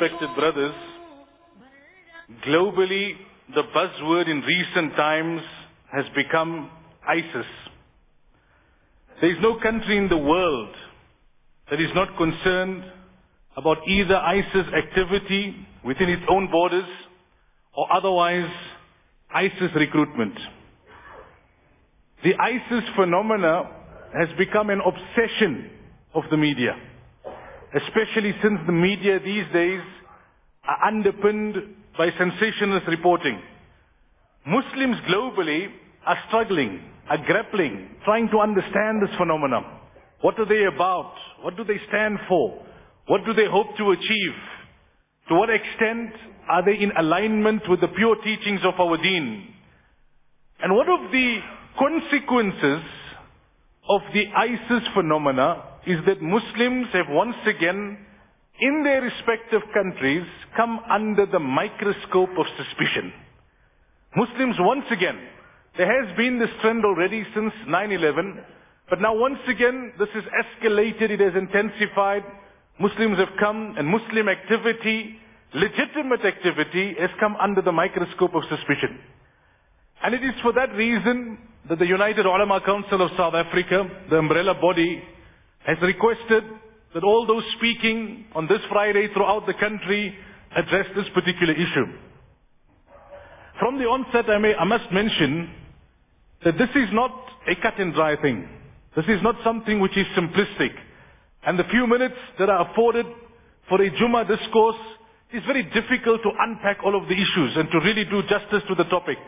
respected brothers, globally, the buzzword in recent times has become ISIS. There is no country in the world that is not concerned about either ISIS activity within its own borders or otherwise ISIS recruitment. The ISIS phenomena has become an obsession of the media, especially since the media these days are underpinned by sensationalist reporting. Muslims globally are struggling, are grappling, trying to understand this phenomenon. What are they about? What do they stand for? What do they hope to achieve? To what extent are they in alignment with the pure teachings of our deen? And what of the consequences of the ISIS phenomena is that Muslims have once again, in their respective countries, come under the microscope of suspicion. Muslims once again, there has been this trend already since 9-11, but now once again, this has escalated, it has intensified. Muslims have come and Muslim activity, legitimate activity, has come under the microscope of suspicion. And it is for that reason that the United Ulama Council of South Africa, the umbrella body, has requested that all those speaking on this Friday throughout the country address this particular issue. From the onset, I, may, I must mention that this is not a cut and dry thing. This is not something which is simplistic. And the few minutes that are afforded for a Juma discourse is very difficult to unpack all of the issues and to really do justice to the topic.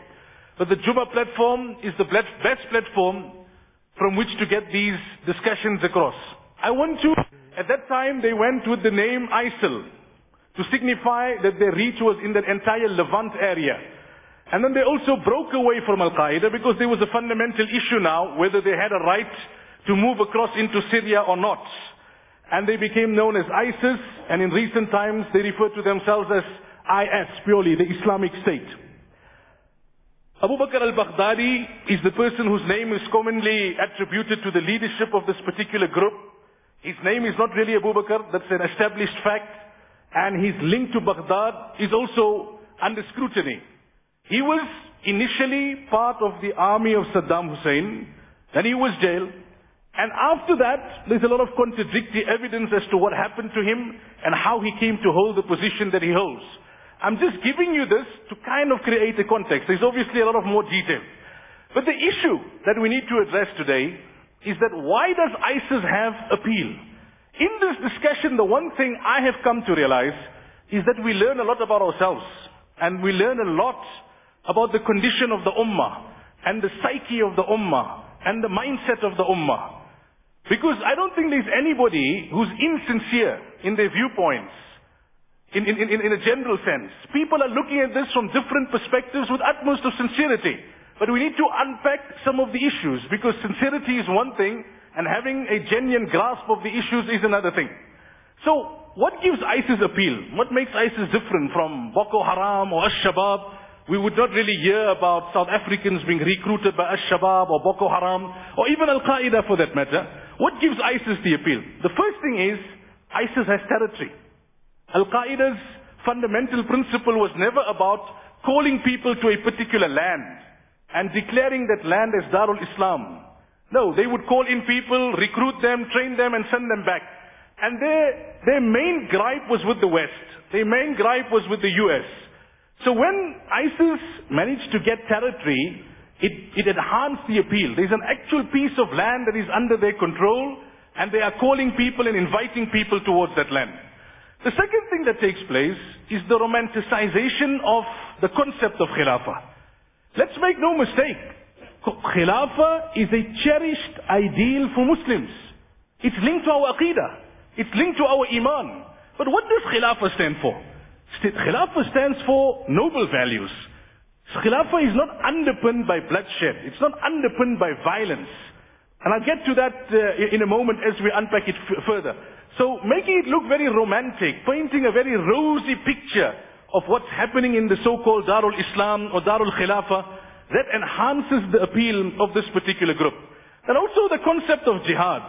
But the Juma platform is the best platform from which to get these discussions across. I want to, at that time they went with the name ISIL to signify that their reach was in that entire Levant area. And then they also broke away from Al-Qaeda because there was a fundamental issue now whether they had a right to move across into Syria or not. And they became known as ISIS, and in recent times they refer to themselves as IS, purely the Islamic State. Abu Bakr al-Baghdadi is the person whose name is commonly attributed to the leadership of this particular group. His name is not really Abu Bakr, that's an established fact. And his link to Baghdad is also under scrutiny. He was initially part of the army of Saddam Hussein, then he was jailed, and after that, there's a lot of contradictory evidence as to what happened to him and how he came to hold the position that he holds. I'm just giving you this to kind of create a context. There's obviously a lot of more detail. But the issue that we need to address today is that why does ISIS have appeal? In this discussion, the one thing I have come to realize is that we learn a lot about ourselves. And we learn a lot about the condition of the ummah and the psyche of the ummah and the mindset of the ummah. Because I don't think there's anybody who's insincere in their viewpoints. In, in, in, in a general sense. People are looking at this from different perspectives with utmost of sincerity. But we need to unpack some of the issues because sincerity is one thing and having a genuine grasp of the issues is another thing. So, what gives ISIS appeal? What makes ISIS different from Boko Haram or Ash-Shabaab we would not really hear about South Africans being recruited by Al-Shabaab or Boko Haram or even Al-Qaeda for that matter. What gives ISIS the appeal? The first thing is ISIS has territory. Al-Qaeda's fundamental principle was never about calling people to a particular land and declaring that land as Darul Islam. No, they would call in people, recruit them, train them and send them back. And their, their main gripe was with the West. Their main gripe was with the US. So when ISIS managed to get territory, it, it enhanced the appeal. There's an actual piece of land that is under their control, and they are calling people and inviting people towards that land. The second thing that takes place is the romanticization of the concept of Khilafah. Let's make no mistake. Khilafah is a cherished ideal for Muslims. It's linked to our Aqidah. It's linked to our Iman. But what does Khilafah stand for? Khilafah stands for noble values. Khilafah is not underpinned by bloodshed. It's not underpinned by violence. And I'll get to that uh, in a moment as we unpack it further. So making it look very romantic, painting a very rosy picture of what's happening in the so-called Darul Islam or Darul Khilafah, that enhances the appeal of this particular group. And also the concept of jihad.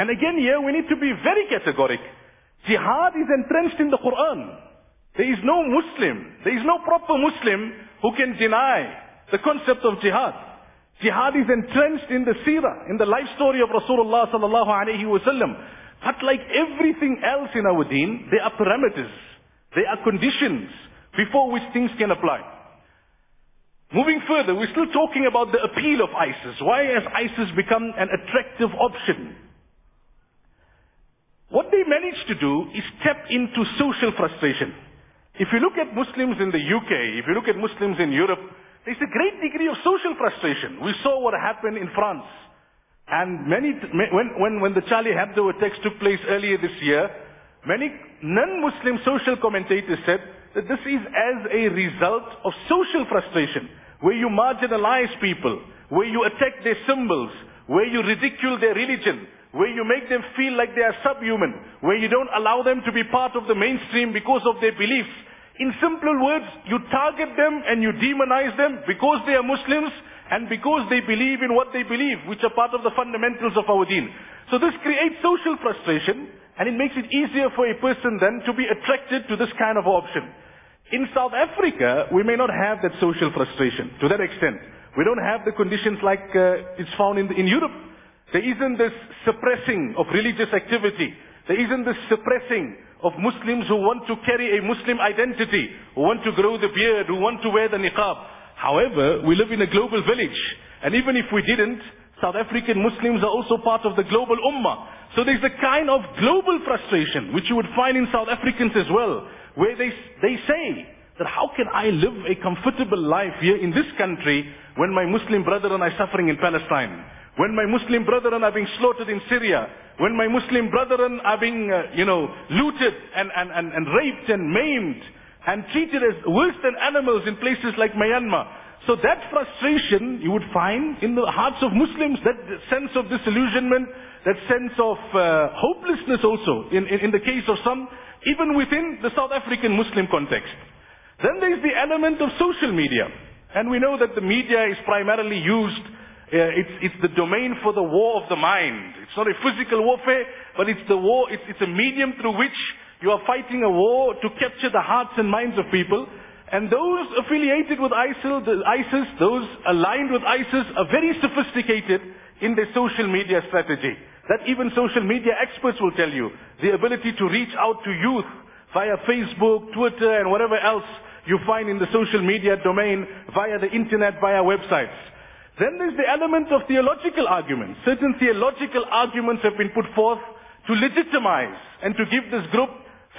And again here we need to be very categoric. Jihad is entrenched in the Quran. There is no Muslim, there is no proper Muslim who can deny the concept of jihad. Jihad is entrenched in the seerah, in the life story of Rasulullah sallallahu alayhi wasallam. But like everything else in our deen, there are parameters, there are conditions before which things can apply. Moving further, we're still talking about the appeal of ISIS. Why has ISIS become an attractive option? What they managed to do is tap into social frustration. If you look at Muslims in the UK, if you look at Muslims in Europe, there's a great degree of social frustration. We saw what happened in France. And many, when, when, when the Charlie Hebdo attacks took place earlier this year, many non-Muslim social commentators said that this is as a result of social frustration, where you marginalize people, where you attack their symbols, where you ridicule their religion, where you make them feel like they are subhuman, where you don't allow them to be part of the mainstream because of their beliefs. In simple words, you target them and you demonize them because they are Muslims and because they believe in what they believe, which are part of the fundamentals of our deen. So this creates social frustration and it makes it easier for a person then to be attracted to this kind of option. In South Africa, we may not have that social frustration to that extent. We don't have the conditions like uh, it's found in, in Europe. There isn't this suppressing of religious activity. There isn't this suppressing of Muslims who want to carry a Muslim identity, who want to grow the beard, who want to wear the niqab. However, we live in a global village. And even if we didn't, South African Muslims are also part of the global ummah. So there's a kind of global frustration, which you would find in South Africans as well, where they, they say that how can I live a comfortable life here in this country when my Muslim brethren are suffering in Palestine? When my Muslim brethren are being slaughtered in Syria, when my Muslim brethren are being, uh, you know, looted and, and, and, and raped and maimed and treated as worse than animals in places like Myanmar. So that frustration you would find in the hearts of Muslims, that sense of disillusionment, that sense of uh, hopelessness also in, in, in the case of some, even within the South African Muslim context. Then there is the element of social media. And we know that the media is primarily used uh, it's, it's the domain for the war of the mind. It's not a physical warfare, but it's the war, it's, it's a medium through which you are fighting a war to capture the hearts and minds of people. And those affiliated with ISIL, ISIS, those aligned with ISIS are very sophisticated in their social media strategy. That even social media experts will tell you. The ability to reach out to youth via Facebook, Twitter, and whatever else you find in the social media domain via the internet, via websites. Then there's the element of theological arguments. Certain theological arguments have been put forth to legitimize and to give this group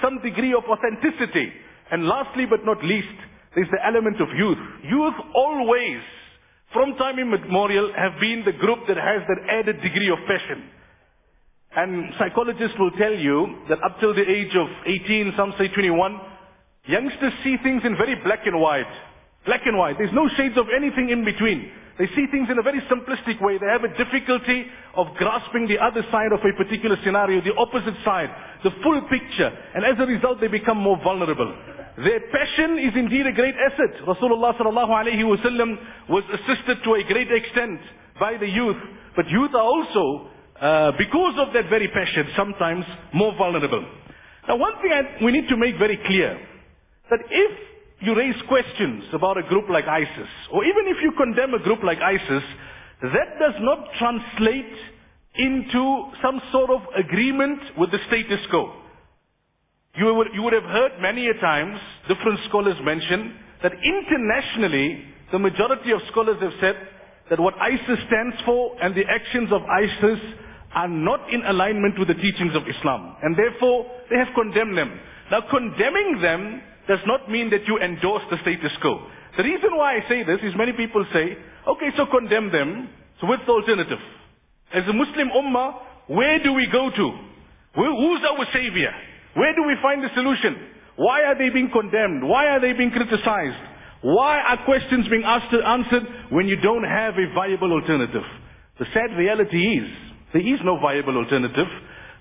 some degree of authenticity. And lastly but not least, there's the element of youth. Youth always, from time immemorial, have been the group that has that added degree of passion. And psychologists will tell you that up till the age of 18, some say 21, youngsters see things in very black and white. Black and white. There's no shades of anything in between. They see things in a very simplistic way. They have a difficulty of grasping the other side of a particular scenario, the opposite side, the full picture. And as a result, they become more vulnerable. Their passion is indeed a great asset. Rasulullah sallallahu wasallam was assisted to a great extent by the youth. But youth are also, uh, because of that very passion, sometimes more vulnerable. Now one thing I, we need to make very clear, that if you raise questions about a group like ISIS, or even if you condemn a group like ISIS, that does not translate into some sort of agreement with the status quo. You would, you would have heard many a times different scholars mention that internationally, the majority of scholars have said that what ISIS stands for and the actions of ISIS are not in alignment with the teachings of Islam. And therefore, they have condemned them. Now, condemning them does not mean that you endorse the status quo. The reason why I say this is many people say, okay, so condemn them. So what's the alternative? As a Muslim ummah, where do we go to? who's our savior? Where do we find the solution? Why are they being condemned? Why are they being criticized? Why are questions being asked answered when you don't have a viable alternative? The sad reality is, there is no viable alternative.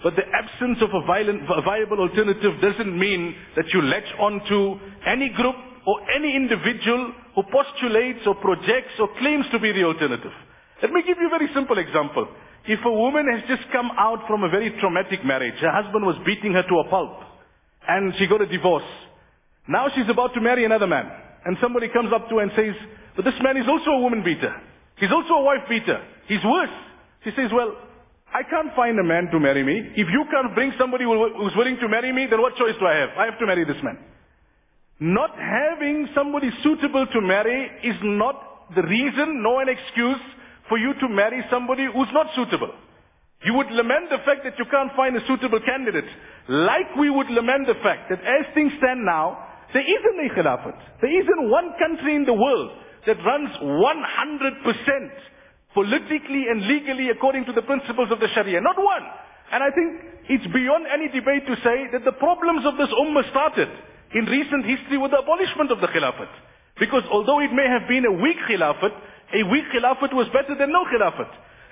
But the absence of a, violent, a viable alternative doesn't mean that you latch onto any group or any individual who postulates or projects or claims to be the alternative. Let me give you a very simple example. If a woman has just come out from a very traumatic marriage, her husband was beating her to a pulp, and she got a divorce. Now she's about to marry another man. And somebody comes up to her and says, but this man is also a woman beater. He's also a wife beater. He's worse. She says, well, I can't find a man to marry me. If you can't bring somebody who's willing to marry me, then what choice do I have? I have to marry this man. Not having somebody suitable to marry is not the reason nor an excuse for you to marry somebody who's not suitable. You would lament the fact that you can't find a suitable candidate. Like we would lament the fact that as things stand now, there isn't a khilafat. There isn't one country in the world that runs 100% politically and legally according to the principles of the Sharia. Not one. And I think it's beyond any debate to say that the problems of this ummah started in recent history with the abolishment of the khilafat. Because although it may have been a weak khilafat, a weak khilafat was better than no khilafat.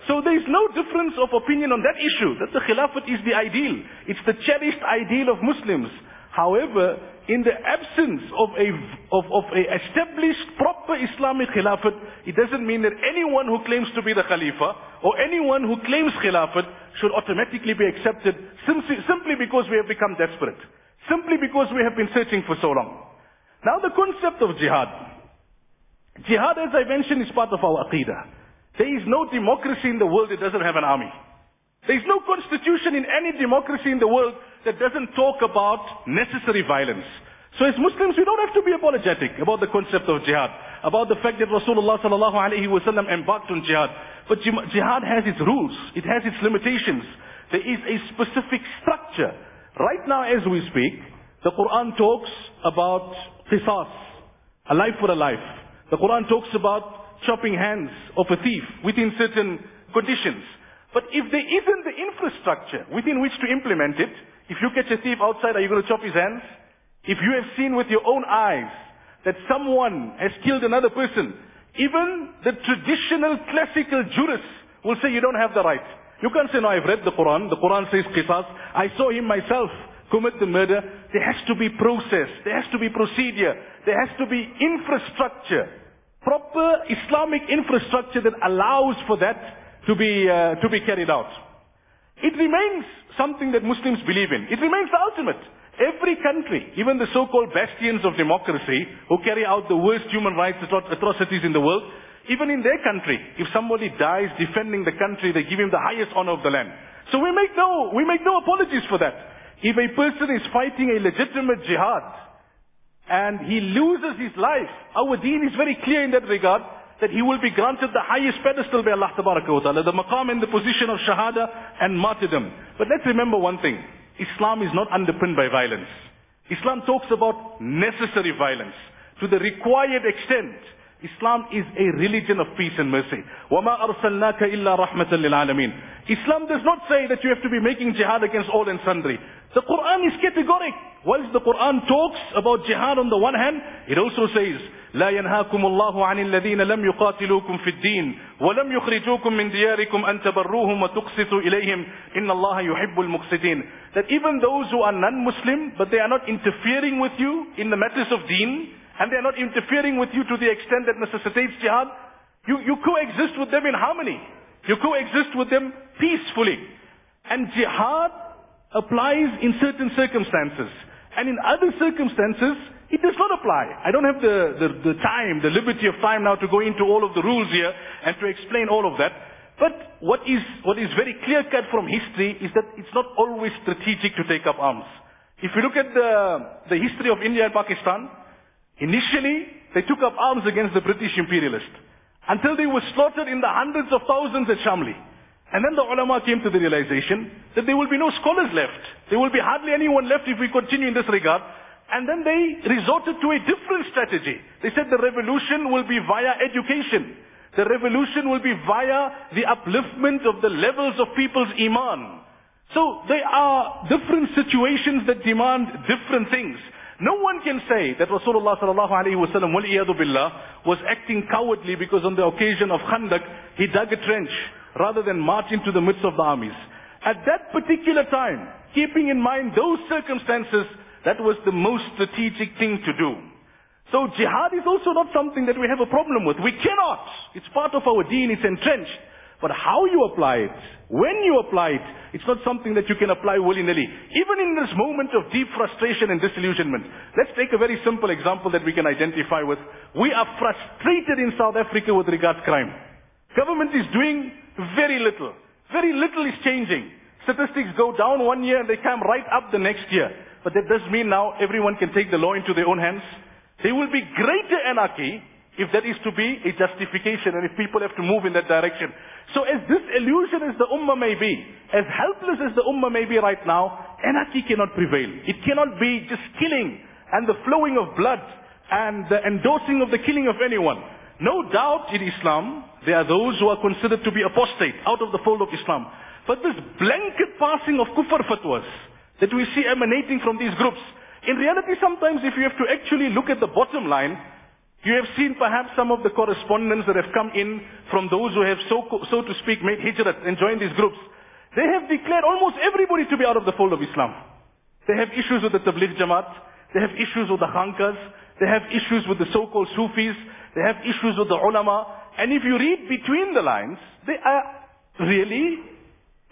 So there is no difference of opinion on that issue, that the khilafat is the ideal. It's the cherished ideal of Muslims. However, in the absence of a, of, of a established proper Islamic khilafat, it doesn't mean that anyone who claims to be the khalifa or anyone who claims khilafat should automatically be accepted simply, simply because we have become desperate. Simply because we have been searching for so long. Now the concept of jihad. Jihad, as I mentioned, is part of our aqidah. There is no democracy in the world that doesn't have an army. There is no constitution in any democracy in the world that doesn't talk about necessary violence. So as Muslims, we don't have to be apologetic about the concept of jihad, about the fact that Rasulullah sallallahu alaihi wasallam embarked on jihad. But jihad has its rules. It has its limitations. There is a specific structure. Right now as we speak, the Quran talks about qisas, a life for a life. The Quran talks about chopping hands of a thief within certain conditions. But if there isn't the infrastructure within which to implement it, if you catch a thief outside, are you going to chop his hands? If you have seen with your own eyes that someone has killed another person, even the traditional classical jurists will say you don't have the right. You can't say, no, I've read the Quran. The Quran says qisas. I saw him myself commit the murder. There has to be process. There has to be procedure. There has to be infrastructure proper Islamic infrastructure that allows for that to be, uh, to be carried out. It remains something that Muslims believe in. It remains the ultimate. Every country, even the so-called bastions of democracy, who carry out the worst human rights atrocities in the world, even in their country, if somebody dies defending the country, they give him the highest honor of the land. So we make no, we make no apologies for that. If a person is fighting a legitimate jihad, and he loses his life, our deen is very clear in that regard that he will be granted the highest pedestal by Allah Ta'ala, the maqam in the position of shahada and martyrdom. But let's remember one thing. Islam is not underpinned by violence. Islam talks about necessary violence to the required extent. Islam is a religion of peace and mercy. وَمَا أَرْسَلْنَاكَ إِلَّا رَحْمَةً لِلْعَالَمِينَ Islam does not say that you have to be making jihad against all and sundry. The Quran is categoric. Whilst the Quran talks about jihad on the one hand, it also says, لا ينهاكم الله عن الذين لم يقاتلوكم في الدين ولم يخرجوكم من دياركم أن تبروهم وتقسطوا إليهم إن الله يحب المقسطين That even those who are non-Muslim, but they are not interfering with you in the matters of deen, and they are not interfering with you to the extent that necessitates jihad, you, you coexist with them in harmony. You coexist with them peacefully. And jihad applies in certain circumstances. And in other circumstances, it does not apply. I don't have the, the, the, time, the liberty of time now to go into all of the rules here and to explain all of that. But what is, what is very clear cut from history is that it's not always strategic to take up arms. If you look at the, the history of India and Pakistan, initially they took up arms against the British imperialists until they were slaughtered in the hundreds of thousands at Shamli. And then the ulama came to the realization that there will be no scholars left. There will be hardly anyone left if we continue in this regard. And then they resorted to a different strategy. They said the revolution will be via education. The revolution will be via the upliftment of the levels of people's iman. So there are different situations that demand different things. No one can say that Rasulullah sallallahu alayhi wa sallam was acting cowardly because on the occasion of Khandak, he dug a trench rather than march into the midst of the armies. At that particular time, keeping in mind those circumstances, that was the most strategic thing to do. So jihad is also not something that we have a problem with. We cannot. It's part of our deen, it's entrenched. But how you apply it, when you apply it, it's not something that you can apply willy-nilly. Even in this moment of deep frustration and disillusionment. Let's take a very simple example that we can identify with. We are frustrated in South Africa with regards crime. Government is doing very little. Very little is changing. Statistics go down one year and they come right up the next year. But that does mean now everyone can take the law into their own hands. There will be greater anarchy if that is to be a justification and if people have to move in that direction. So as disillusioned as the ummah may be, as helpless as the ummah may be right now, anarchy cannot prevail. It cannot be just killing and the flowing of blood and the endorsing of the killing of anyone. No doubt in Islam, there are those who are considered to be apostate, out of the fold of Islam. But this blanket passing of kufr fatwas that we see emanating from these groups, in reality sometimes if you have to actually look at the bottom line, you have seen perhaps some of the correspondence that have come in from those who have so, so to speak made hijrat and joined these groups. They have declared almost everybody to be out of the fold of Islam. They have issues with the Tabligh Jamaat. They have issues with the Khankas. They have issues with the so-called Sufis. They have issues with the ulama. And if you read between the lines, they are really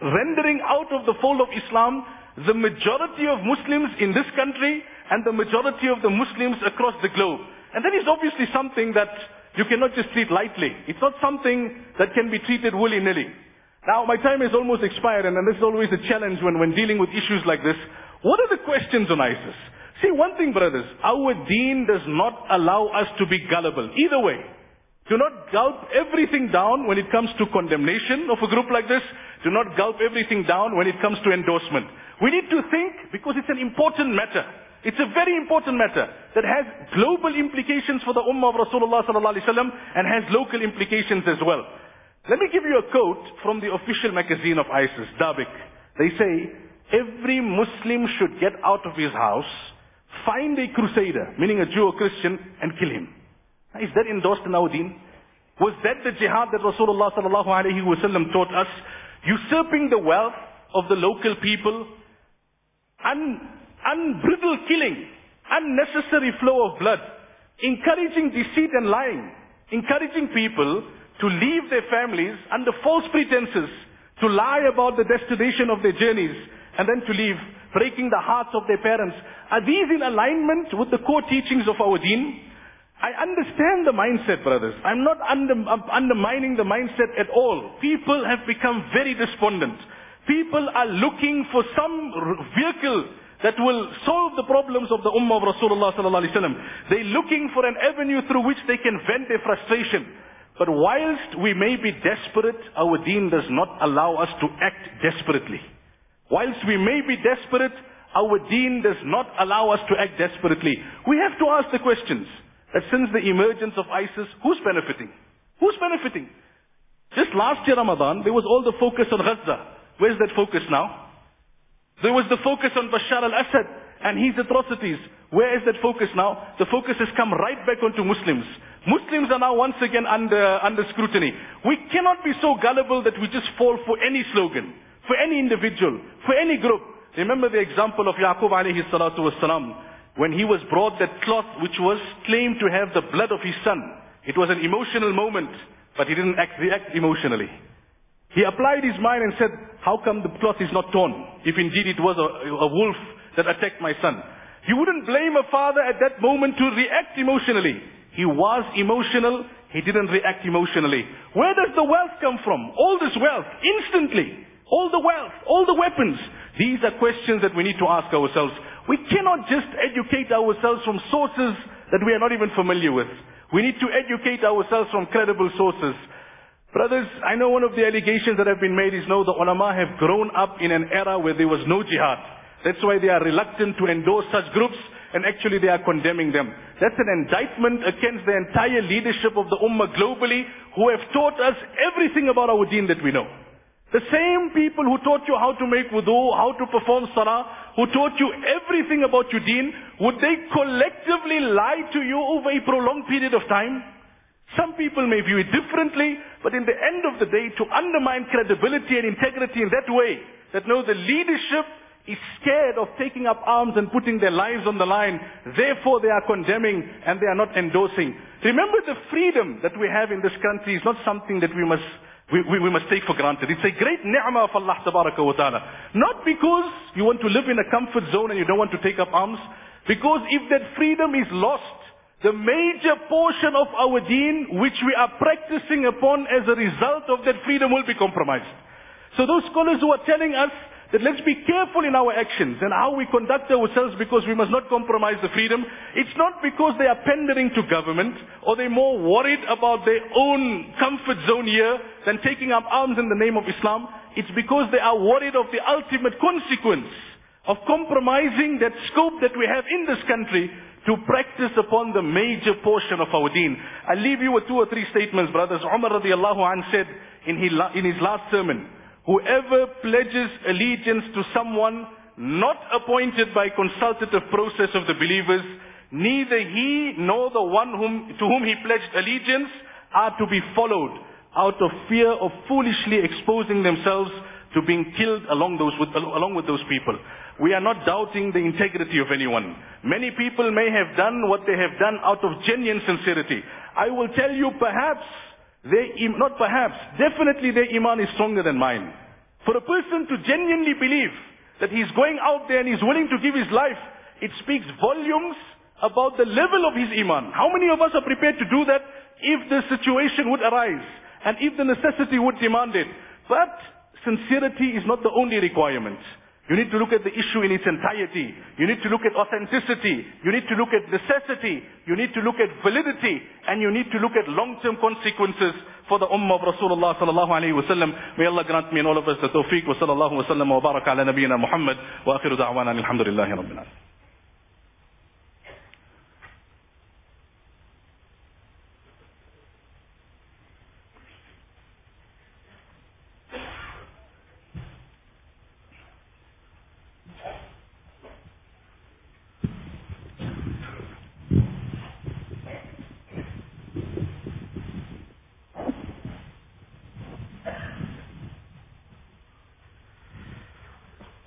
rendering out of the fold of Islam the majority of Muslims in this country and the majority of the Muslims across the globe. And that is obviously something that you cannot just treat lightly. It's not something that can be treated willy-nilly. Now, my time is almost expired, and this is always a challenge when, when dealing with issues like this. What are the questions on ISIS? See, one thing, brothers, our deen does not allow us to be gullible. Either way. Do not gulp everything down when it comes to condemnation of a group like this. Do not gulp everything down when it comes to endorsement. We need to think because it's an important matter. It's a very important matter that has global implications for the Ummah of Rasulullah sallallahu alaihi wasallam and has local implications as well. Let me give you a quote from the official magazine of ISIS, Dabiq. They say, every Muslim should get out of his house, find a crusader, meaning a Jew or Christian, and kill him. Is that endorsed in our deen? Was that the jihad that Rasulullah sallallahu alayhi wasallam taught us? Usurping the wealth of the local people, un, unbridled killing, unnecessary flow of blood, encouraging deceit and lying, encouraging people to leave their families under false pretenses, to lie about the destination of their journeys, and then to leave, breaking the hearts of their parents. Are these in alignment with the core teachings of our deen? I understand the mindset, brothers. I'm not under, undermining the mindset at all. People have become very despondent. People are looking for some vehicle that will solve the problems of the Ummah of Rasulullah sallallahu alaihi wasallam. They're looking for an avenue through which they can vent their frustration. But whilst we may be desperate, our deen does not allow us to act desperately. Whilst we may be desperate, our deen does not allow us to act desperately. We have to ask the questions that since the emergence of ISIS, who's benefiting? Who's benefiting? Just last year Ramadan, there was all the focus on Gaza. Where's that focus now? There was the focus on Bashar al-Assad and his atrocities. Where is that focus now? The focus has come right back onto Muslims. Muslims are now once again under, under scrutiny. We cannot be so gullible that we just fall for any slogan, for any individual, for any group. Remember the example of Yaqub alayhi salatu wasalam when he was brought that cloth which was claimed to have the blood of his son. It was an emotional moment, but he didn't act, react emotionally. He applied his mind and said, how come the cloth is not torn if indeed it was a, a wolf that attacked my son? You wouldn't blame a father at that moment to react emotionally. He was emotional. He didn't react emotionally. Where does the wealth come from? All this wealth, instantly. All the wealth, all the weapons. These are questions that we need to ask ourselves. We cannot just educate ourselves from sources that we are not even familiar with. We need to educate ourselves from credible sources. Brothers, I know one of the allegations that have been made is no, the ulama have grown up in an era where there was no jihad. That's why they are reluctant to endorse such groups and actually they are condemning them. That's an indictment against the entire leadership of the ummah globally who have taught us everything about our deen that we know. The same people who taught you how to make wudu, how to perform salah, who taught you everything about your deen, would they collectively lie to you over a prolonged period of time? Some people may view it differently, but in the end of the day, to undermine credibility and integrity in that way, that no, the leadership is scared of taking up arms and putting their lives on the line, therefore they are condemning and they are not endorsing. Remember the freedom that we have in this country is not something that we must we, we, we must take for granted. It's a great ni'mah of Allah tabaraka wa ta'ala. Not because you want to live in a comfort zone and you don't want to take up arms, because if that freedom is lost, the major portion of our deen which we are practicing upon as a result of that freedom will be compromised. So those scholars who are telling us that let's be careful in our actions and how we conduct ourselves because we must not compromise the freedom. It's not because they are pandering to government or they're more worried about their own comfort zone here than taking up arms in the name of Islam. It's because they are worried of the ultimate consequence of compromising that scope that we have in this country to practice upon the major portion of our deen. I'll leave you with two or three statements, brothers. Umar radiallahu anh said in his, in his last sermon, Whoever pledges allegiance to someone not appointed by consultative process of the believers, neither he nor the one whom, to whom he pledged allegiance are to be followed out of fear of foolishly exposing themselves to being killed along, those with, along with those people. We are not doubting the integrity of anyone. Many people may have done what they have done out of genuine sincerity. I will tell you perhaps their, not perhaps, definitely their iman is stronger than mine. For a person to genuinely believe that he's going out there and he's willing to give his life, it speaks volumes about the level of his iman. How many of us are prepared to do that if the situation would arise and if the necessity would demand it? But sincerity is not the only requirement. You need to look at the issue in its entirety. You need to look at authenticity. You need to look at necessity. You need to look at validity. And you need to look at long-term consequences for the ummah of Rasulullah sallallahu alayhi wa sallam. May Allah grant me and all of us the tawfiq wa sallallahu wa sallam wa baraka ala nabiyyina Muhammad wa akhiru da'wana alhamdulillahi rabbil alamin.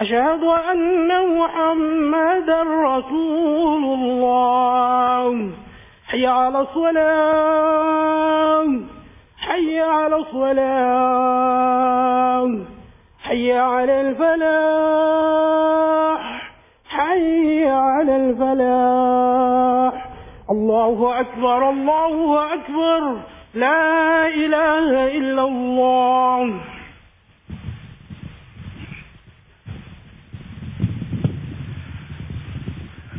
أشهد أن محمدا رسول الله. حي على الصلاة. حي على الصلاة. حي على الفلاح. حي على الفلاح. الله أكبر الله أكبر. لا إله إلا الله.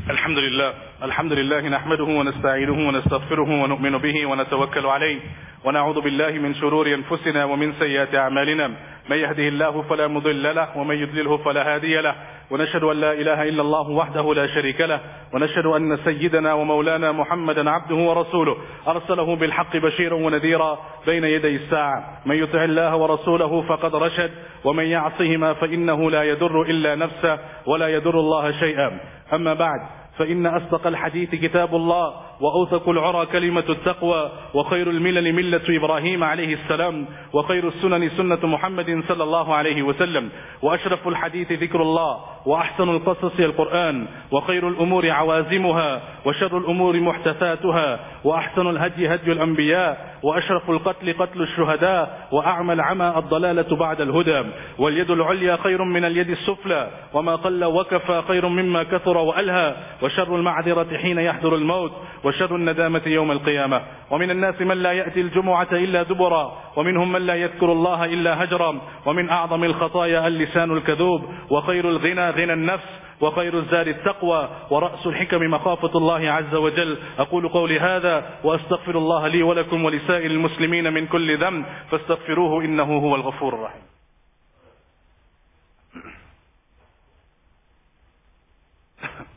الحمد لله الحمد لله نحمده ونستعينه ونستغفره ونؤمن به ونتوكل عليه ونعوذ بالله من شرور أنفسنا ومن سيئات أعمالنا. من يهده الله فلا مضل له ومن يضلله فلا هادي له. ونشهد أن لا إله إلا الله وحده لا شريك له. ونشهد أن سيدنا ومولانا محمدا عبده ورسوله. أرسله بالحق بشيرا ونذيرا بين يدي الساعة. من يطع الله ورسوله فقد رشد ومن يعصهما فإنه لا يضر إلا نفسه ولا يضر الله شيئا. أما بعد فإن أصدق الحديث كتاب الله وأوثق العرى كلمة التقوى وخير الملل ملة إبراهيم عليه السلام وخير السنن سنة محمد صلى الله عليه وسلم. وأشرف الحديث ذكر الله وأحسن القصص القرآن وخير الأمور عوازمها وشر الأمور محدثاتها وأحسن الهدي هدي الأنبياء وأشرف القتل قتل الشهداء وأعمى العمى الضلالة بعد الهدى. واليد العليا خير من اليد السفلى وما قل وكفى خير مما كثر وألهى. وشر المعذرة حين يحضر الموت. وشر الندامة يوم القيامة. ومن الناس من لا يأتي الجمعة إلا دبرا. ومنهم من لا يذكر الله إلا هجرا. ومن أعظم الخطايا اللسان الكذوب. وخير الغنى غنى النفس. وخير الزاد التقوى. ورأس الحكم مخافة الله عز وجل. أقول قولي هذا وأستغفر الله لي ولكم ولسائر المسلمين من كل ذنب. فاستغفروه إنه هو الغفور الرحيم.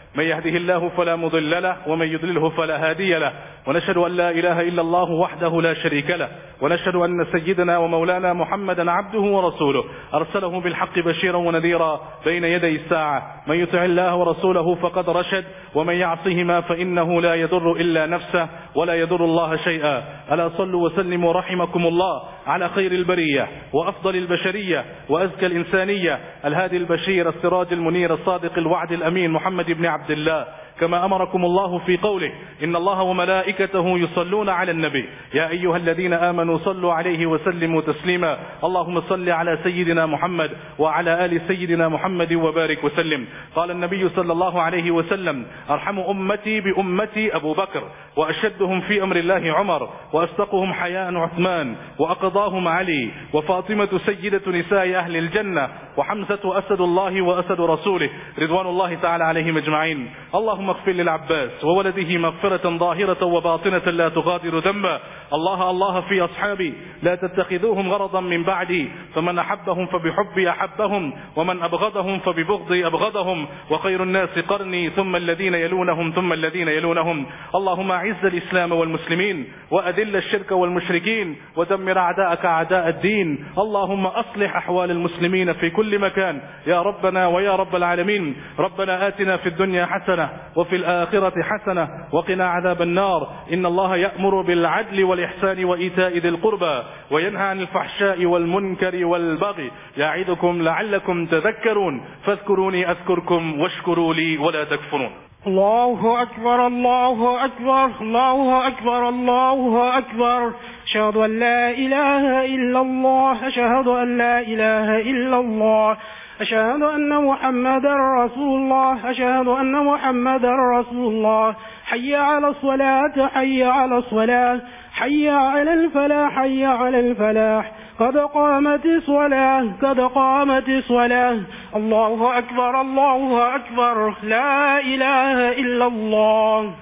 من يهده الله فلا مضل له ومن يضلله فلا هادي له. ونشهد أن لا إله إلا الله وحده لا شريك له. ونشهد أن سيدنا ومولانا محمدا عبده ورسوله. أرسله بالحق بشيرا ونذيرا بين يدي الساعة. من يطع الله ورسوله فقد رشد ومن يعصهما فإنه لا يضر إلا نفسه ولا يضر الله شيئا. ألا صلوا وسلموا رحمكم الله على خير البرية وأفضل البشرية وأزكى الإنسانية. الهادي البشير السراج المنير الصادق الوعد الأمين محمد بن عبد عبد الله كما أمركم الله في قوله إن الله وملائكته يصلون على النبي. يا أيها الذين آمنوا صلوا عليه وسلموا تسليما. اللهم صل على سيدنا محمد وعلى آل سيدنا محمد وبارك وسلم. قال النبي صلى الله عليه وسلم أرحم أمتي بأمتي أبو بكر وأشدهم في أمر الله عمر وأصدقهم حياء عثمان وأقضاهم علي وفاطمة سيدة نساء أهل الجنة وحمزة أسد الله وأسد رسوله. رضوان الله تعالى عليهم أجمعين. اللهم اغفر للعباس وولده مغفرة ظاهرة وباطنة لا تغادر ذنبا. الله الله في أصحابي. لا تتخذوهم غرضا من بعدي. فمن أحبهم فبحبي أحبهم ومن أبغضهم فببغضي أبغضهم. وخير الناس قرني ثم الذين يلونهم ثم الذين يلونهم. اللهم أعز الإسلام والمسلمين وأذل الشرك والمشركين ودمر أعداءك أعداء الدين. اللهم أصلح أحوال المسلمين في كل مكان. يا ربنا ويا رب العالمين. ربنا آتنا في الدنيا حسنة وفي الآخرة حسنة وقنا عذاب النار. إن الله يأمر بالعدل والإحسان وإيتاء ذي القربى. وينهى عن الفحشاء والمنكر والبغي يعظكم لعلكم تذكرون فاذكروني أذكركم واشكروا لي ولا تكفرون. الله أكبر الله أكبر الله أكبر الله أكبر. أشهد أن لا إله إلا الله أشهد أن لا إله إلا الله. أشهد أن محمدا رسول الله أشهد أن محمدا رسول الله. حي على الصلاة حي على الصلاة. حي على الفلاح حي على الفلاح. قد قامت الصلاة قد قامت الصلاة. الله أكبر الله أكبر. لا إله إلا الله.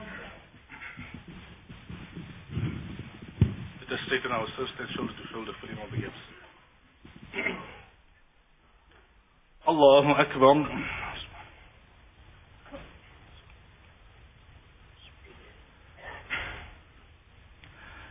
Let us straighten ourselves, stand shoulder to shoulder, filling all the gaps. الله أكبر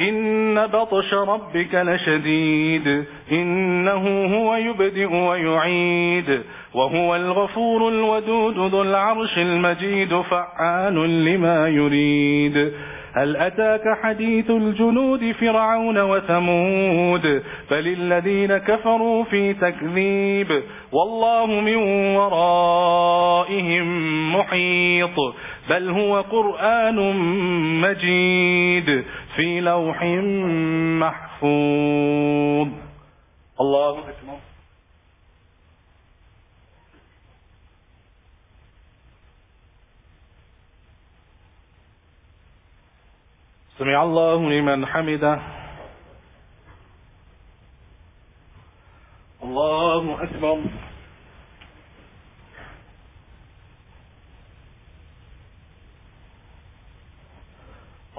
إن بطش ربك لشديد إنه هو يبدئ ويعيد وهو الغفور الودود ذو العرش المجيد فعال لما يريد. هل أتاك حديث الجنود فرعون وثمود؟ بل الذين كفروا في تكذيب والله من ورائهم محيط بل هو قرآن مجيد. في لوح محفوظ. الله أكبر. سمع الله لمن حمده. الله أكبر.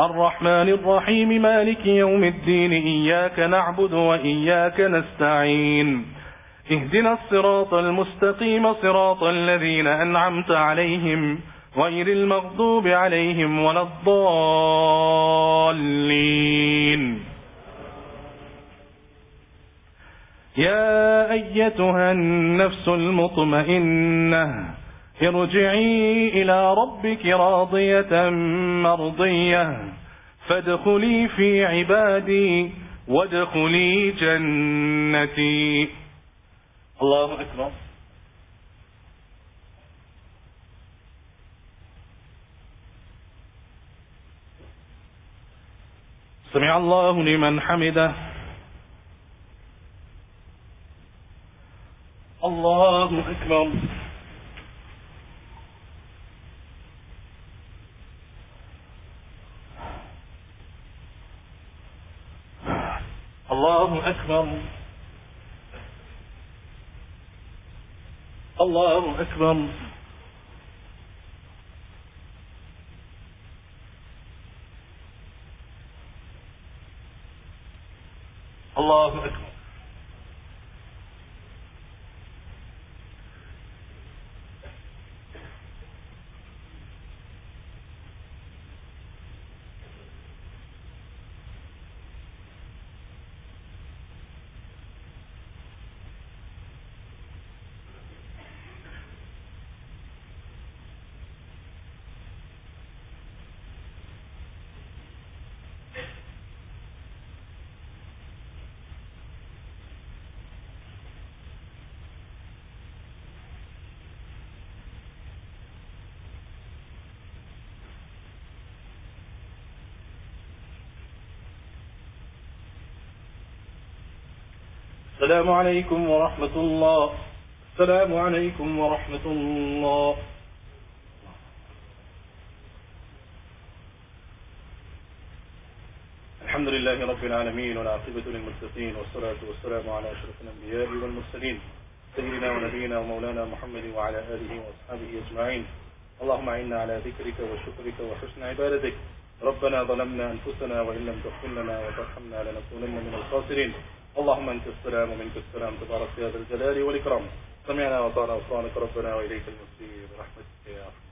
الرحمن الرحيم مالك يوم الدين إياك نعبد وإياك نستعين. اهدنا الصراط المستقيم صراط الذين أنعمت عليهم غير المغضوب عليهم ولا الضالين. يا أيتها النفس المطمئنة ارجعي إلى ربك راضية مرضية. فادخلي في عبادي وادخلي جنتي. الله أكبر. سمع الله لمن حمده. الله أكبر. أكبر. الله أكبر الله أكبر السلام عليكم ورحمة الله. السلام عليكم ورحمة الله. الحمد لله رب العالمين والعاقبة للمتقين والصلاة والسلام على أشرف الأنبياء والمرسلين. سيدنا ونبينا ومولانا محمد وعلى آله وأصحابه أجمعين. اللهم أعنا على ذكرك وشكرك وحسن عبادتك. ربنا ظلمنا أنفسنا وإن لم تغفر لنا وترحمنا لنكونن من الخاسرين. اللهم أنت السلام ومنك السلام تبارك يا ذا الجلال والإكرام. سمعنا وطعنا غفرانك ربنا وإليك المصير برحمتك يا أرحم